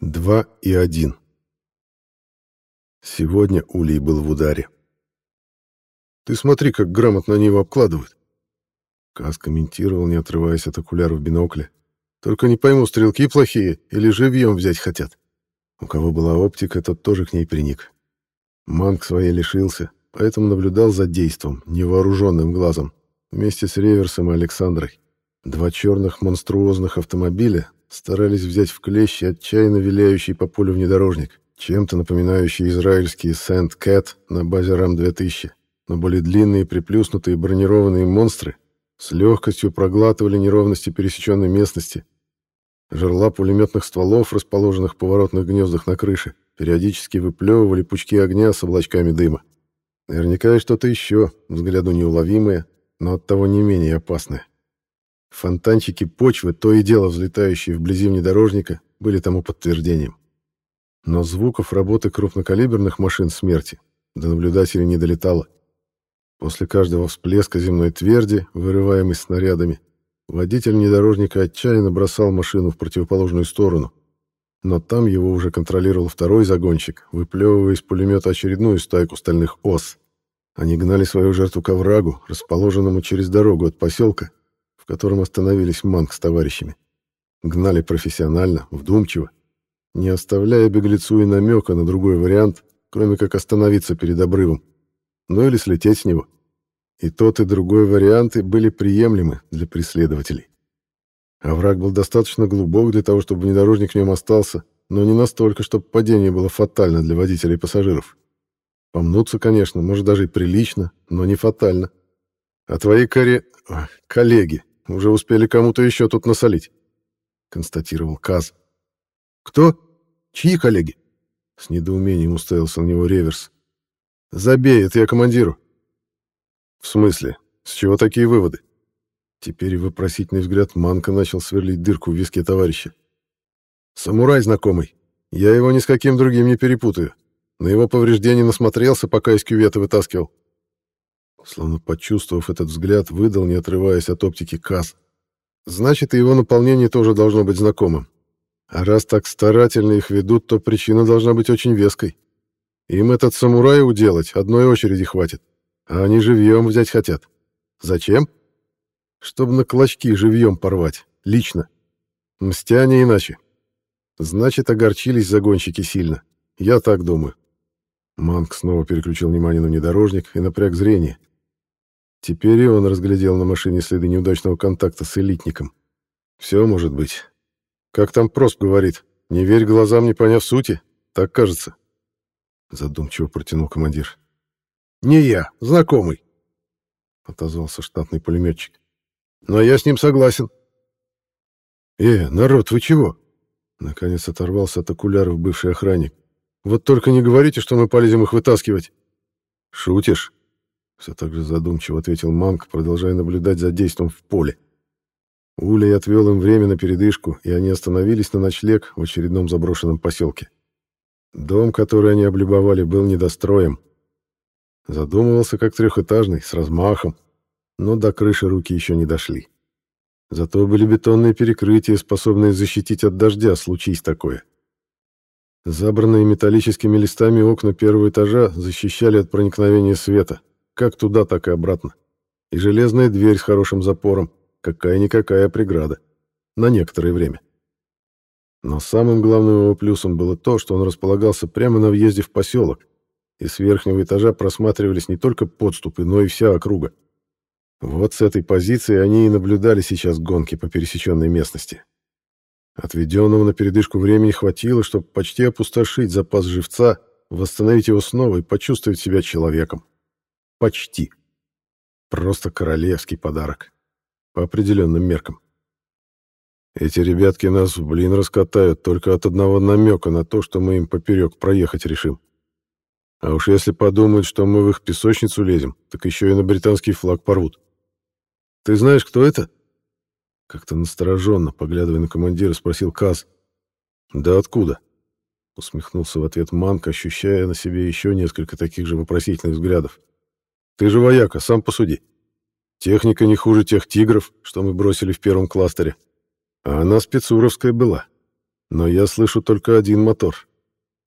Два и один. Сегодня Улей был в ударе. «Ты смотри, как грамотно они его обкладывают!» Каз комментировал, не отрываясь от окуляров бинокля. «Только не пойму, стрелки плохие или живьем взять хотят?» У кого была оптика, тот тоже к ней приник. Манг своей лишился, поэтому наблюдал за действом, невооруженным глазом, вместе с Реверсом и Александрой. Два черных монструозных автомобиля старались взять в клещи отчаянно виляющий по полю внедорожник, чем-то напоминающий израильский Сент Кэт на базе РАМ-2000, но более длинные приплюснутые бронированные монстры с легкостью проглатывали неровности пересеченной местности. Жерла пулеметных стволов, расположенных в поворотных гнездах на крыше, периодически выплевывали пучки огня с облачками дыма. Наверняка и что-то еще, взгляду неуловимое, но оттого не менее опасное. Фонтанчики почвы, то и дело взлетающие вблизи внедорожника, были тому подтверждением. Но звуков работы крупнокалиберных машин смерти до наблюдателей не долетало. После каждого всплеска земной тверди, вырываемой снарядами, водитель внедорожника отчаянно бросал машину в противоположную сторону. Но там его уже контролировал второй загонщик, выплевывая из пулемета очередную стайку стальных ос. Они гнали свою жертву к оврагу, расположенному через дорогу от поселка, котором остановились Манг с товарищами. Гнали профессионально, вдумчиво, не оставляя беглецу и намека на другой вариант, кроме как остановиться перед обрывом, ну или слететь с него. И тот, и другой варианты были приемлемы для преследователей. Овраг был достаточно глубок для того, чтобы внедорожник в нем остался, но не настолько, чтобы падение было фатально для водителей и пассажиров. Помнуться, конечно, может даже и прилично, но не фатально. А твои коре... коллеги уже успели кому-то еще тут насолить», — констатировал Каз. «Кто? Чьи коллеги?» С недоумением уставился на него Реверс. «Забей, это я командиру». «В смысле? С чего такие выводы?» Теперь вопросительный взгляд Манка начал сверлить дырку в виске товарища. «Самурай знакомый. Я его ни с каким другим не перепутаю. На его повреждения насмотрелся, пока из кювета вытаскивал. Словно почувствовав этот взгляд, выдал, не отрываясь от оптики Каз. Значит, и его наполнение тоже должно быть знакомым. А раз так старательно их ведут, то причина должна быть очень веской. Им этот самурай уделать одной очереди хватит, а они живьем взять хотят. Зачем? Чтобы на клочки живьем порвать, лично. Мстя не иначе. Значит, огорчились загонщики сильно. Я так думаю. Манк снова переключил внимание на внедорожник и напряг зрение. Теперь и он разглядел на машине следы неудачного контакта с элитником. Все может быть. Как там Просп говорит, не верь глазам, не поняв сути. Так кажется. Задумчиво протянул командир. Не я, знакомый. Отозвался штатный пулеметчик. Но я с ним согласен. Э, народ, вы чего? Наконец оторвался от окуляров бывший охранник. Вот только не говорите, что мы полезем их вытаскивать. Шутишь? Все так же задумчиво ответил Манк, продолжая наблюдать за действием в поле. Улей отвел им время на передышку, и они остановились на ночлег в очередном заброшенном поселке. Дом, который они облюбовали, был недостроем. Задумывался как трехэтажный, с размахом, но до крыши руки еще не дошли. Зато были бетонные перекрытия, способные защитить от дождя, случись такое. Забранные металлическими листами окна первого этажа защищали от проникновения света, как туда, так и обратно. И железная дверь с хорошим запором, какая-никакая преграда. На некоторое время. Но самым главным его плюсом было то, что он располагался прямо на въезде в поселок, и с верхнего этажа просматривались не только подступы, но и вся округа. Вот с этой позиции они и наблюдали сейчас гонки по пересеченной местности. Отведенного на передышку времени хватило, чтобы почти опустошить запас живца, восстановить его снова и почувствовать себя человеком. Почти. Просто королевский подарок. По определенным меркам. Эти ребятки нас блин раскатают только от одного намека на то, что мы им поперек проехать решим. А уж если подумают, что мы в их песочницу лезем, так еще и на британский флаг порвут. Ты знаешь, кто это? Как-то настороженно, поглядывая на командира, спросил Каз. Да откуда? Усмехнулся в ответ Манк, ощущая на себе еще несколько таких же вопросительных взглядов. Ты же вояка, сам посуди. Техника не хуже тех тигров, что мы бросили в первом кластере. А она спецуровская была. Но я слышу только один мотор.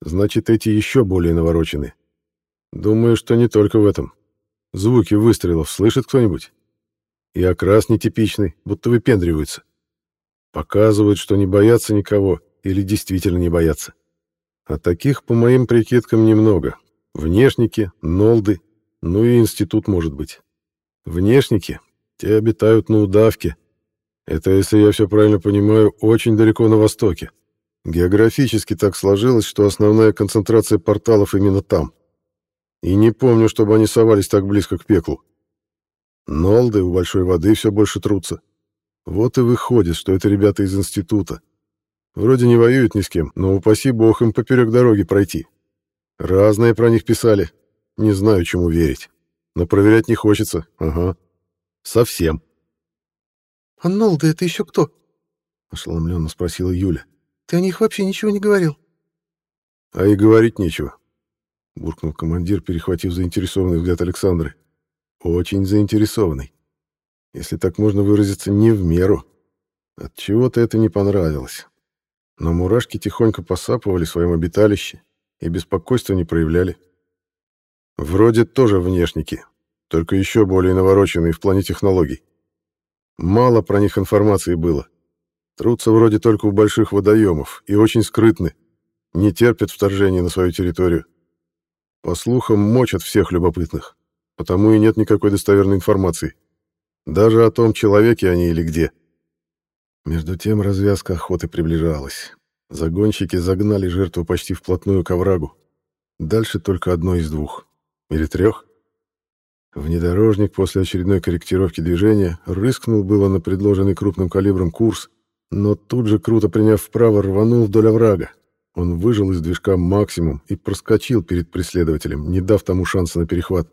Значит, эти еще более навороченные. Думаю, что не только в этом. Звуки выстрелов слышит кто-нибудь? И окрас нетипичный, будто выпендриваются. Показывают, что не боятся никого или действительно не боятся. А таких, по моим прикидкам, немного. Внешники, нолды, ну и институт, может быть. Внешники, те обитают на удавке. Это, если я все правильно понимаю, очень далеко на востоке. Географически так сложилось, что основная концентрация порталов именно там. И не помню, чтобы они совались так близко к пеклу. Нолды у большой воды все больше трутся. Вот и выходит, что это ребята из института. Вроде не воюют ни с кем, но упаси бог им поперек дороги пройти. Разное про них писали. Не знаю, чему верить. Но проверять не хочется. Ага. Совсем. «А Нолды это еще кто?» — ошеломленно спросила Юля. «Ты о них вообще ничего не говорил?» «А и говорить нечего», — буркнул командир, перехватив заинтересованный взгляд Александры. «Очень заинтересованный. Если так можно выразиться, не в меру. От чего то это не понравилось. Но мурашки тихонько посапывали в своем обиталище и беспокойства не проявляли. Вроде тоже внешники, только еще более навороченные в плане технологий. Мало про них информации было. Трутся вроде только у больших водоемов и очень скрытны, не терпят вторжения на свою территорию. По слухам, мочат всех любопытных, потому и нет никакой достоверной информации. Даже о том, человеке они или где. Между тем развязка охоты приближалась. Загонщики загнали жертву почти вплотную к оврагу. Дальше только одно из двух. Или трех. Внедорожник после очередной корректировки движения рыскнул было на предложенный крупным калибром курс, но тут же, круто приняв вправо, рванул вдоль оврага. Он выжил из движка максимум и проскочил перед преследователем, не дав тому шанса на перехват.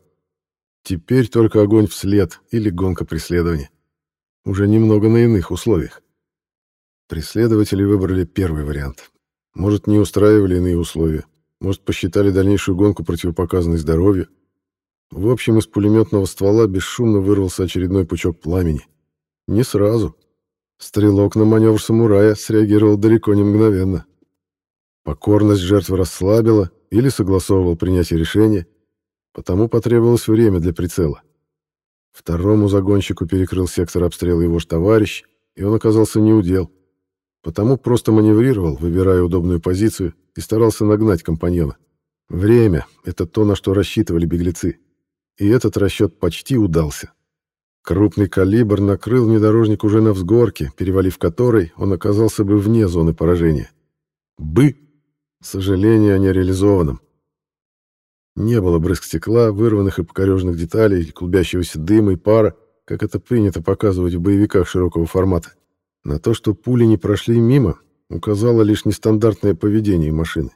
Теперь только огонь вслед или гонка преследования. Уже немного на иных условиях. Преследователи выбрали первый вариант. Может, не устраивали иные условия. Может, посчитали дальнейшую гонку противопоказанной здоровью. В общем, из пулеметного ствола бесшумно вырвался очередной пучок пламени. Не сразу. Стрелок на маневр самурая среагировал далеко не мгновенно. Покорность жертвы расслабила или согласовывал принятие решения, потому потребовалось время для прицела. Второму загонщику перекрыл сектор обстрела его ж товарищ, и он оказался неудел. Потому просто маневрировал, выбирая удобную позицию, и старался нагнать компаньона. Время — это то, на что рассчитывали беглецы. И этот расчет почти удался. Крупный калибр накрыл внедорожник уже на взгорке, перевалив которой он оказался бы вне зоны поражения. Бы! Сожаление о нереализованном. Не было брызг стекла, вырванных и покореженных деталей, клубящегося дыма и пара, как это принято показывать в боевиках широкого формата. На то, что пули не прошли мимо, указало лишь нестандартное поведение машины.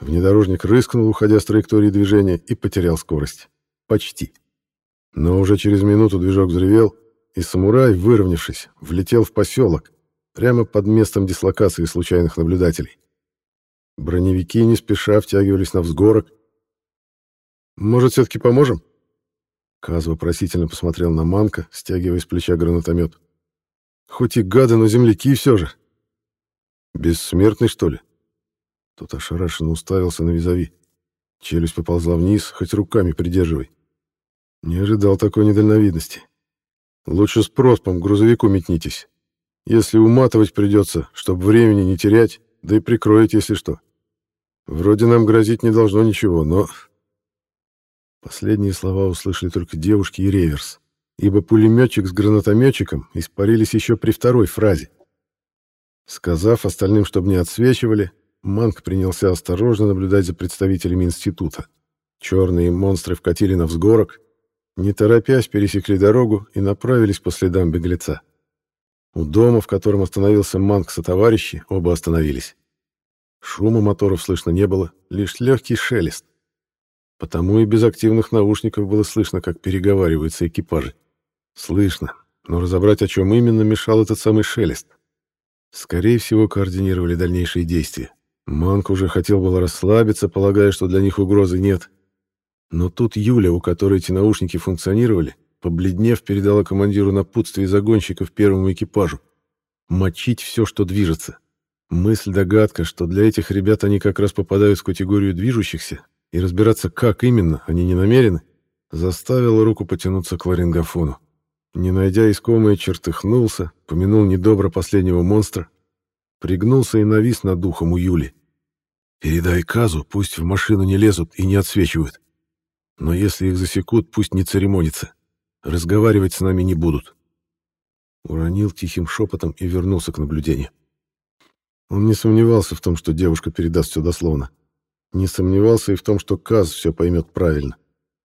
Внедорожник рыскнул, уходя с траектории движения, и потерял скорость. Почти. Но уже через минуту движок взревел, и самурай, выровнявшись, влетел в поселок, прямо под местом дислокации случайных наблюдателей. Броневики не спеша втягивались на взгорок. «Может, все-таки поможем?» Каз вопросительно посмотрел на Манка, стягивая с плеча гранатомет. «Хоть и гады, но земляки все же». «Бессмертный, что ли?» Тот ошарашенно уставился на визави. Челюсть поползла вниз, хоть руками придерживай. Не ожидал такой недальновидности. Лучше с проспом к грузовику метнитесь. Если уматывать придется, чтобы времени не терять, да и прикроете, если что. Вроде нам грозить не должно ничего, но... Последние слова услышали только девушки и реверс, ибо пулеметчик с гранатометчиком испарились еще при второй фразе. Сказав остальным, чтобы не отсвечивали, Манк принялся осторожно наблюдать за представителями института. Черные монстры вкатили на взгорок, не торопясь пересекли дорогу и направились по следам беглеца. У дома, в котором остановился Манк со товарищи, оба остановились. Шума моторов слышно не было, лишь легкий шелест. Потому и без активных наушников было слышно, как переговариваются экипажи. Слышно, но разобрать, о чем именно, мешал этот самый шелест. Скорее всего, координировали дальнейшие действия. Манк уже хотел было расслабиться, полагая, что для них угрозы нет. Но тут Юля, у которой эти наушники функционировали, побледнев, передала командиру напутствие загонщиков первому экипажу. Мочить все, что движется. Мысль-догадка, что для этих ребят они как раз попадают в категорию движущихся, и разбираться, как именно они не намерены, заставила руку потянуться к ларингофону. Не найдя искомое, чертыхнулся, помянул недобро последнего монстра, пригнулся и навис над духом у Юли. «Передай Казу, пусть в машину не лезут и не отсвечивают. Но если их засекут, пусть не церемонятся. Разговаривать с нами не будут». Уронил тихим шепотом и вернулся к наблюдению. Он не сомневался в том, что девушка передаст все дословно. Не сомневался и в том, что Каз все поймет правильно.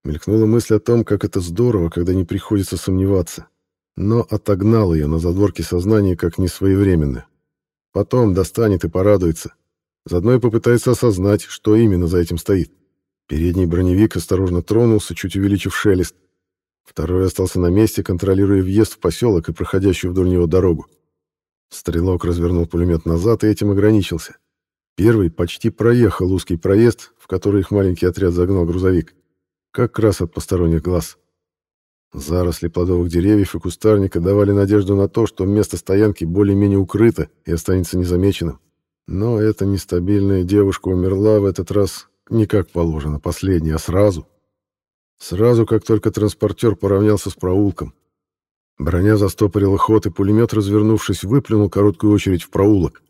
Мелькнула мысль о том, как это здорово, когда не приходится сомневаться. Но отогнал ее на задворке сознания как несвоевременно. Потом достанет и порадуется. Заодно и попытается осознать, что именно за этим стоит. Передний броневик осторожно тронулся, чуть увеличив шелест. Второй остался на месте, контролируя въезд в поселок и проходящую вдоль него дорогу. Стрелок развернул пулемет назад и этим ограничился. Первый почти проехал узкий проезд, в который их маленький отряд загнал грузовик. Как раз от посторонних глаз. Заросли плодовых деревьев и кустарника давали надежду на то, что место стоянки более-менее укрыто и останется незамеченным. Но эта нестабильная девушка умерла в этот раз не как положено, последняя, а сразу. Сразу, как только транспортер поравнялся с проулком. Броня застопорила ход, и пулемет, развернувшись, выплюнул короткую очередь в проулок.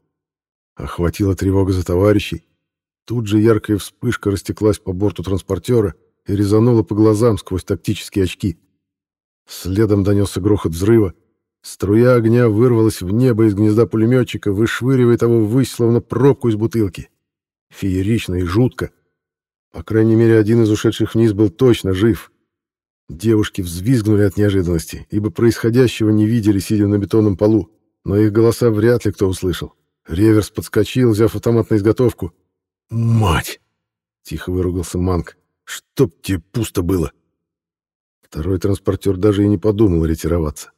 Охватила тревога за товарищей. Тут же яркая вспышка растеклась по борту транспортера и резанула по глазам сквозь тактические очки. Следом донесся грохот взрыва. Струя огня вырвалась в небо из гнезда пулеметчика, вышвыривая того ввысь, словно пробку из бутылки. Феерично и жутко. По крайней мере, один из ушедших вниз был точно жив. Девушки взвизгнули от неожиданности, ибо происходящего не видели, сидя на бетонном полу, но их голоса вряд ли кто услышал. Реверс подскочил, взяв автомат на изготовку. «Мать!» — тихо выругался Манк. «Чтоб тебе пусто было!» Второй транспортер даже и не подумал ретироваться.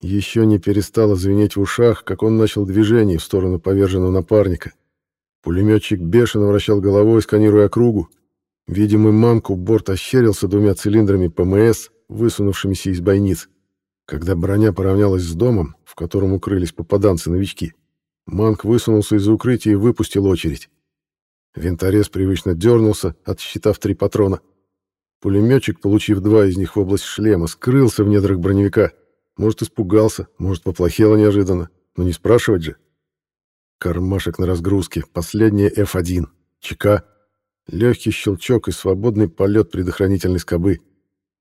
Еще не перестало звенеть в ушах, как он начал движение в сторону поверженного напарника. Пулеметчик бешено вращал головой, сканируя округу. Видимый Манку борт ощерился двумя цилиндрами ПМС, высунувшимися из бойниц. Когда броня поравнялась с домом, в котором укрылись попаданцы-новички, Манк высунулся из укрытия и выпустил очередь. Винторез привычно дернулся, отсчитав три патрона. Пулеметчик, получив два из них в область шлема, скрылся в недрах броневика. Может, испугался, может, поплохело неожиданно, но не спрашивать же. Кармашек на разгрузке, последняя F1, ЧК, легкий щелчок и свободный полет предохранительной скобы.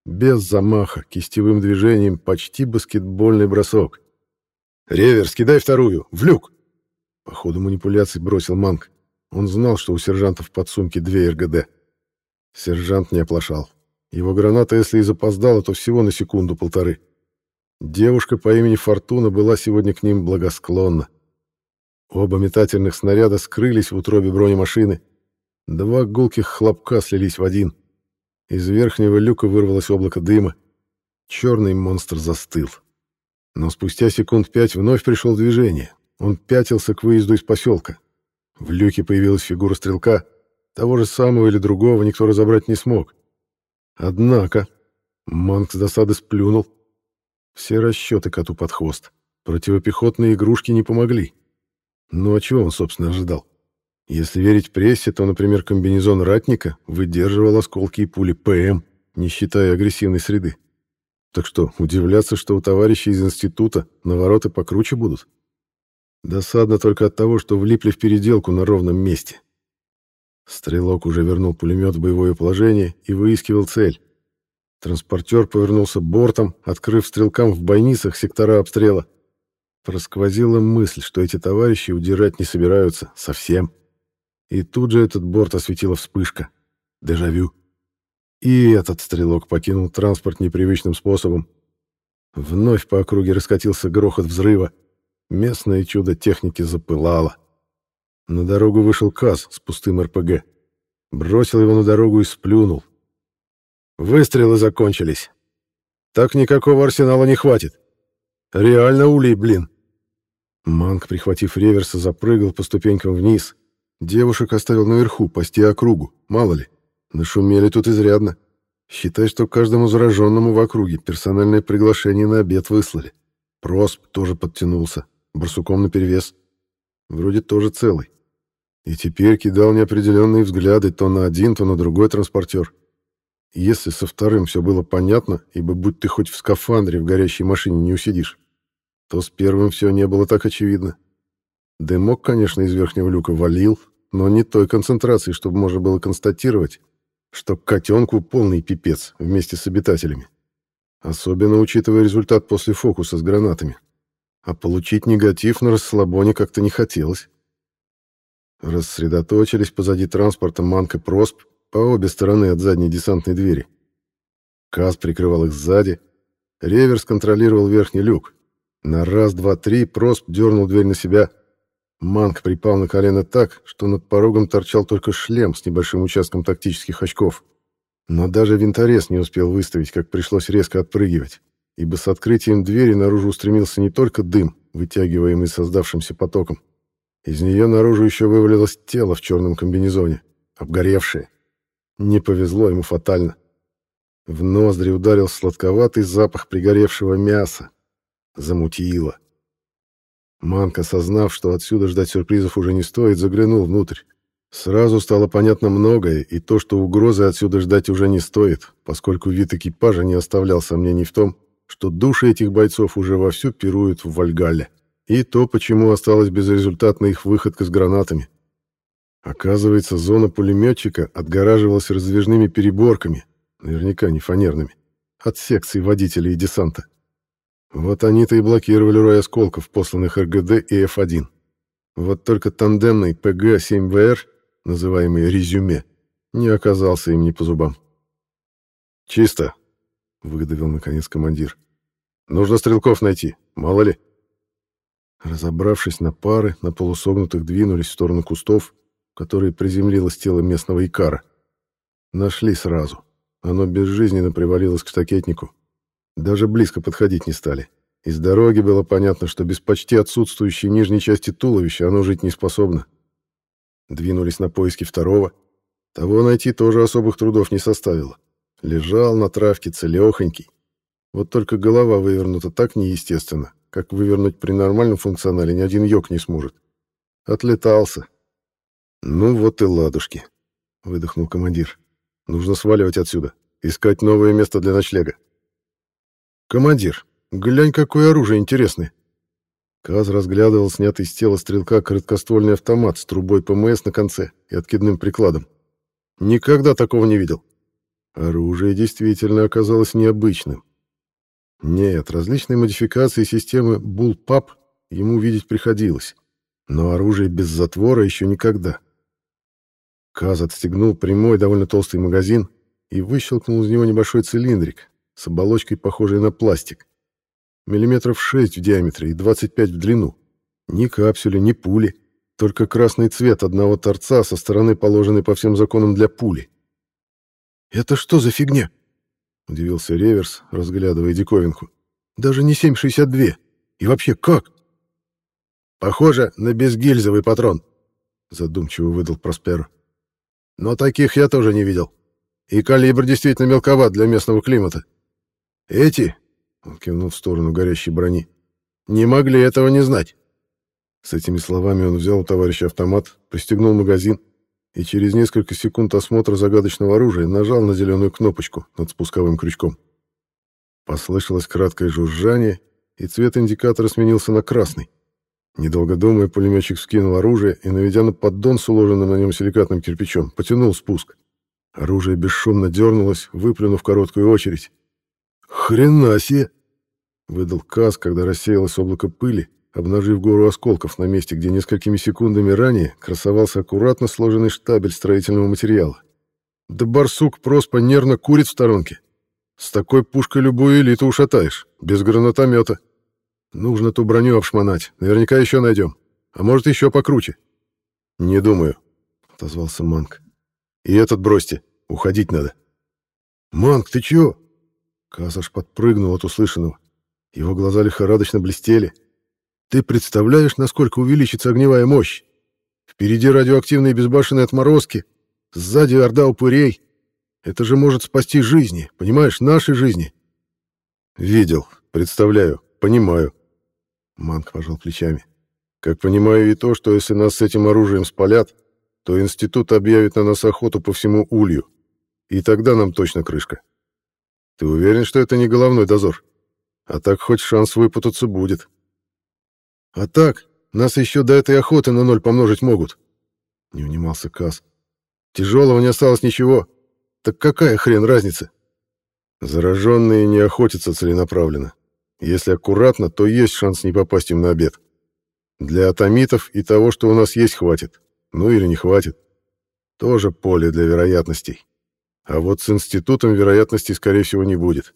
Без замаха, кистевым движением, почти баскетбольный бросок. «Реверс, кидай вторую! В люк!» По ходу манипуляций бросил Манк. Он знал, что у сержантов под сумки две РГД. Сержант не оплошал. Его граната, если и запоздала, то всего на секунду-полторы. Девушка по имени Фортуна была сегодня к ним благосклонна. Оба метательных снаряда скрылись в утробе бронемашины. Два гулких хлопка слились в один. Из верхнего люка вырвалось облако дыма. Черный монстр застыл. Но спустя секунд пять вновь пришел движение. Он пятился к выезду из поселка. В люке появилась фигура стрелка. Того же самого или другого никто разобрать не смог. Однако Манк с досады сплюнул. Все расчеты коту под хвост. Противопехотные игрушки не помогли. Ну а чего он, собственно, ожидал? Если верить прессе, то, например, комбинезон ратника выдерживал осколки и пули ПМ, не считая агрессивной среды. Так что, удивляться, что у товарищей из института навороты покруче будут? Досадно только от того, что влипли в переделку на ровном месте. Стрелок уже вернул пулемет в боевое положение и выискивал цель. Транспортер повернулся бортом, открыв стрелкам в бойницах сектора обстрела. Просквозила мысль, что эти товарищи удирать не собираются совсем. И тут же этот борт осветила вспышка. Дежавю. И этот стрелок покинул транспорт непривычным способом. Вновь по округе раскатился грохот взрыва. Местное чудо техники запылало. На дорогу вышел КАЗ с пустым РПГ. Бросил его на дорогу и сплюнул. Выстрелы закончились. Так никакого арсенала не хватит. Реально улей, блин. Манк, прихватив реверса, запрыгал по ступенькам вниз. Девушек оставил наверху, пасти округу, мало ли. Нашумели тут изрядно. Считай, что каждому зараженному в округе персональное приглашение на обед выслали. Просп тоже подтянулся барсуком наперевес. вроде тоже целый. И теперь кидал неопределенные взгляды то на один, то на другой транспортер. Если со вторым все было понятно, ибо будь ты хоть в скафандре в горящей машине не усидишь, то с первым все не было так очевидно. Дымок, конечно, из верхнего люка валил, но не той концентрации, чтобы можно было констатировать, что котенку полный пипец вместе с обитателями. Особенно учитывая результат после фокуса с гранатами. А получить негатив на расслабоне как-то не хотелось. Рассредоточились позади транспорта Манк и Просп по обе стороны от задней десантной двери. Каз прикрывал их сзади. Реверс контролировал верхний люк. На раз, два, три Просп дернул дверь на себя. Манк припал на колено так, что над порогом торчал только шлем с небольшим участком тактических очков. Но даже винторез не успел выставить, как пришлось резко отпрыгивать, ибо с открытием двери наружу устремился не только дым, вытягиваемый создавшимся потоком. Из нее наружу еще вывалилось тело в черном комбинезоне, обгоревшее. Не повезло ему фатально. В ноздри ударил сладковатый запах пригоревшего мяса. Замутило. Манк, осознав, что отсюда ждать сюрпризов уже не стоит, заглянул внутрь. Сразу стало понятно многое, и то, что угрозы отсюда ждать уже не стоит, поскольку вид экипажа не оставлял сомнений в том, что души этих бойцов уже вовсю пируют в Вальгалле, и то, почему осталась безрезультатна их выходка с гранатами. Оказывается, зона пулеметчика отгораживалась раздвижными переборками, наверняка не фанерными, от секций водителей и десанта. Вот они-то и блокировали рой осколков, посланных РГД и F1. Вот только тандемный ПГ-7ВР называемый резюме, не оказался им ни по зубам. «Чисто», — выдавил наконец командир. «Нужно стрелков найти, мало ли». Разобравшись на пары, на полусогнутых двинулись в сторону кустов, в которые приземлилось тело местного икара. Нашли сразу. Оно безжизненно привалилось к штакетнику. Даже близко подходить не стали. Из дороги было понятно, что без почти отсутствующей нижней части туловища оно жить не способно. Двинулись на поиски второго. Того найти тоже особых трудов не составило. Лежал на травке целехонький. Вот только голова вывернута так неестественно, как вывернуть при нормальном функционале ни один йог не сможет. Отлетался. Ну вот и ладушки, выдохнул командир. Нужно сваливать отсюда, искать новое место для ночлега. Командир, глянь, какое оружие интересное. Каз разглядывал снятый с тела стрелка короткоствольный автомат с трубой ПМС на конце и откидным прикладом. Никогда такого не видел. Оружие действительно оказалось необычным. Нет, различные модификации системы Bullpup ему видеть приходилось, но оружие без затвора еще никогда. Каз отстегнул прямой довольно толстый магазин и выщелкнул из него небольшой цилиндрик с оболочкой, похожей на пластик миллиметров 6 в диаметре и 25 в длину. Ни капсюли, ни пули, только красный цвет одного торца со стороны, положенной по всем законам для пули. «Это что за фигня?» — удивился Реверс, разглядывая диковинку. «Даже не 7,62. И вообще, как?» «Похоже на безгильзовый патрон», — задумчиво выдал Просперо. «Но таких я тоже не видел. И калибр действительно мелковат для местного климата. Эти он кивнул в сторону горящей брони. «Не могли этого не знать!» С этими словами он взял у товарища автомат, пристегнул магазин и через несколько секунд осмотра загадочного оружия нажал на зеленую кнопочку над спусковым крючком. Послышалось краткое жужжание, и цвет индикатора сменился на красный. Недолго думая, пулеметчик скинул оружие и, наведя на поддон с уложенным на нем силикатным кирпичом, потянул спуск. Оружие бесшумно дернулось, выплюнув короткую очередь. «Хрена себе!» — выдал Каз, когда рассеялось облако пыли, обнажив гору осколков на месте, где несколькими секундами ранее красовался аккуратно сложенный штабель строительного материала. Да барсук просто нервно курит в сторонке. С такой пушкой любую элиту ушатаешь, без гранатомета. Нужно ту броню обшмонать, наверняка еще найдем. А может, еще покруче. Не думаю, — отозвался Манк. И этот бросьте, уходить надо. Манк, ты чего? Казаш подпрыгнул от услышанного. Его глаза лихорадочно блестели. «Ты представляешь, насколько увеличится огневая мощь? Впереди радиоактивные безбашенные отморозки, сзади орда упырей. Это же может спасти жизни, понимаешь, нашей жизни». «Видел, представляю, понимаю». Манк пожал плечами. Как понимаю и то, что если нас с этим оружием спалят, то институт объявит на нас охоту по всему улью. И тогда нам точно крышка. Ты уверен, что это не головной дозор? А так хоть шанс выпутаться будет. А так, нас еще до этой охоты на ноль помножить могут. Не унимался Кас. Тяжелого не осталось ничего. Так какая хрен разница? Зараженные не охотятся целенаправленно. Если аккуратно, то есть шанс не попасть им на обед. Для атомитов и того, что у нас есть, хватит. Ну или не хватит. Тоже поле для вероятностей. А вот с институтом вероятностей, скорее всего, не будет.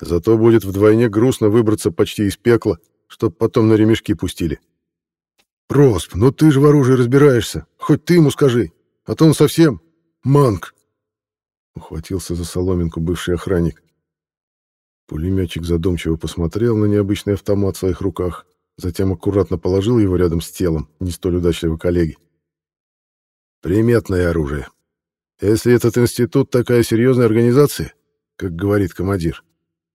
Зато будет вдвойне грустно выбраться почти из пекла, чтоб потом на ремешки пустили. «Просп, ну ты же в оружии разбираешься. Хоть ты ему скажи. А то он совсем... манк!» Ухватился за соломинку бывший охранник. Пулеметчик задумчиво посмотрел на необычный автомат в своих руках затем аккуратно положил его рядом с телом не столь удачливого коллеги. Приметное оружие. Если этот институт такая серьезная организация, как говорит командир,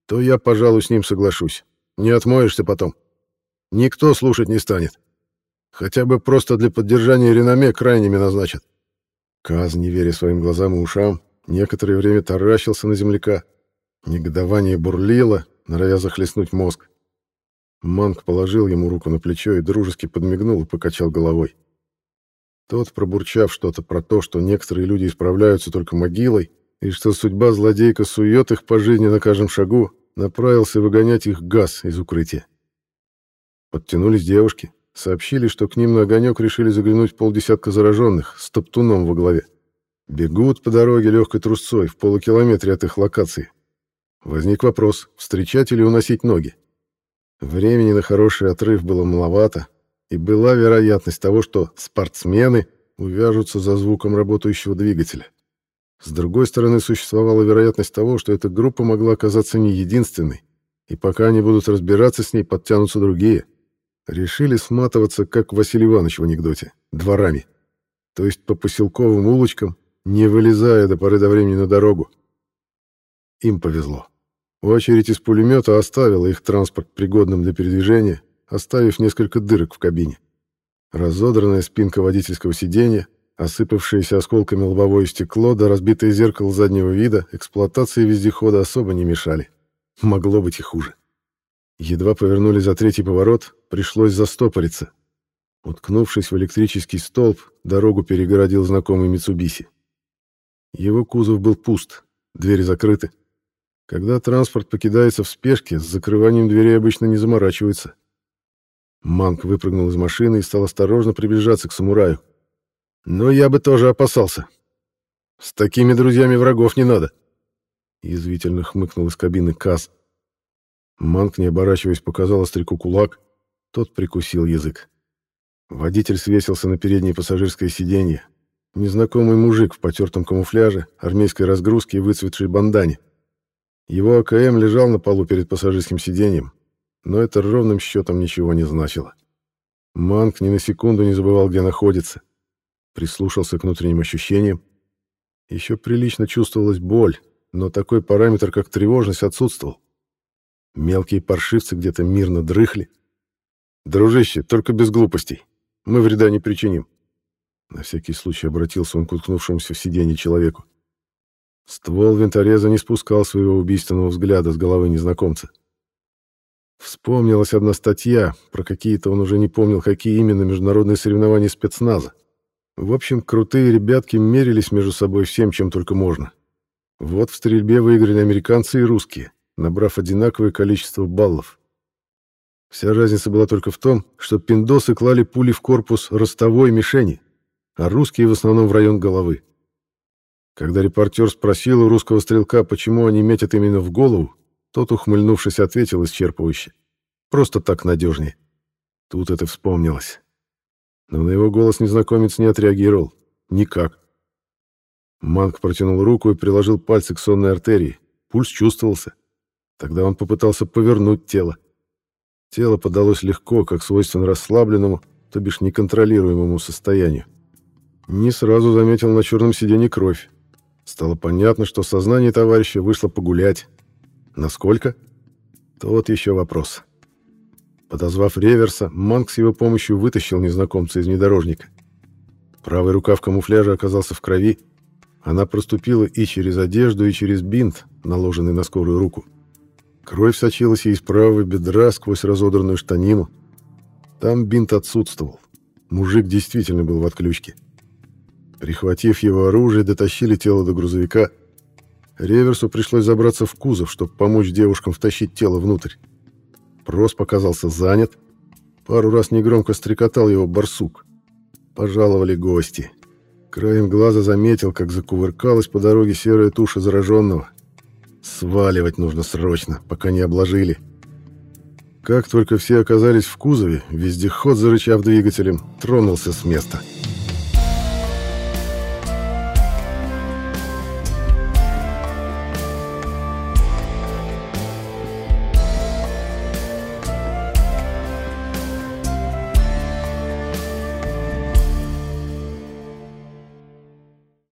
то я, пожалуй, с ним соглашусь. Не отмоешься потом. Никто слушать не станет. Хотя бы просто для поддержания реноме крайними назначат. Каз, не веря своим глазам и ушам, некоторое время таращился на земляка. Негодование бурлило, норовя захлестнуть мозг. Манг положил ему руку на плечо и дружески подмигнул и покачал головой. Тот, пробурчав что-то про то, что некоторые люди исправляются только могилой, и что судьба злодейка сует их по жизни на каждом шагу, направился выгонять их газ из укрытия. Подтянулись девушки, сообщили, что к ним на огонек решили заглянуть полдесятка зараженных с топтуном во главе. Бегут по дороге легкой трусцой в полукилометре от их локации. Возник вопрос, встречать или уносить ноги. Времени на хороший отрыв было маловато, и была вероятность того, что спортсмены увяжутся за звуком работающего двигателя. С другой стороны, существовала вероятность того, что эта группа могла оказаться не единственной, и пока они будут разбираться с ней, подтянутся другие. Решили сматываться, как Василий Иванович в анекдоте, дворами. То есть по поселковым улочкам, не вылезая до поры до времени на дорогу. Им повезло. Очередь из пулемета оставила их транспорт пригодным для передвижения, оставив несколько дырок в кабине. Разодранная спинка водительского сиденья, осыпавшееся осколками лобовое стекло да разбитое зеркало заднего вида эксплуатации вездехода особо не мешали. Могло быть и хуже. Едва повернули за третий поворот, пришлось застопориться. Уткнувшись в электрический столб, дорогу перегородил знакомый Митсубиси. Его кузов был пуст, двери закрыты. Когда транспорт покидается в спешке, с закрыванием дверей обычно не заморачиваются. Манк выпрыгнул из машины и стал осторожно приближаться к самураю. Но я бы тоже опасался. С такими друзьями врагов не надо. Язвительно хмыкнул из кабины Каз. Манк, не оборачиваясь, показал острику кулак. Тот прикусил язык. Водитель свесился на переднее пассажирское сиденье. Незнакомый мужик в потертом камуфляже, армейской разгрузке и выцветшей бандане. Его АКМ лежал на полу перед пассажирским сиденьем, но это ровным счетом ничего не значило. Манк ни на секунду не забывал, где находится. Прислушался к внутренним ощущениям. Еще прилично чувствовалась боль, но такой параметр, как тревожность, отсутствовал. Мелкие паршивцы где-то мирно дрыхли. «Дружище, только без глупостей. Мы вреда не причиним». На всякий случай обратился он к уткнувшемуся в сиденье человеку. Ствол винтореза не спускал своего убийственного взгляда с головы незнакомца. Вспомнилась одна статья, про какие-то он уже не помнил, какие именно международные соревнования спецназа. В общем, крутые ребятки мерились между собой всем, чем только можно. Вот в стрельбе выиграли американцы и русские, набрав одинаковое количество баллов. Вся разница была только в том, что пиндосы клали пули в корпус ростовой мишени, а русские в основном в район головы. Когда репортер спросил у русского стрелка, почему они метят именно в голову, тот, ухмыльнувшись, ответил исчерпывающе. «Просто так надежнее». Тут это вспомнилось. Но на его голос незнакомец не отреагировал. Никак. Манк протянул руку и приложил пальцы к сонной артерии. Пульс чувствовался. Тогда он попытался повернуть тело. Тело подалось легко, как свойственно расслабленному, то бишь неконтролируемому состоянию. Не сразу заметил на черном сиденье кровь. Стало понятно, что сознание товарища вышло погулять. Насколько? Тот еще вопрос. Подозвав реверса, Манк с его помощью вытащил незнакомца из внедорожника. Правая рука в камуфляже оказался в крови. Она проступила и через одежду, и через бинт, наложенный на скорую руку. Кровь сочилась и из правого бедра сквозь разодранную штанину. Там бинт отсутствовал. Мужик действительно был в отключке. Прихватив его оружие, дотащили тело до грузовика. Реверсу пришлось забраться в кузов, чтобы помочь девушкам втащить тело внутрь. Прос показался занят. Пару раз негромко стрекотал его барсук. Пожаловали гости. Краем глаза заметил, как закувыркалась по дороге серая туша зараженного. Сваливать нужно срочно, пока не обложили. Как только все оказались в кузове, вездеход, зарычав двигателем, тронулся с места. «Связь»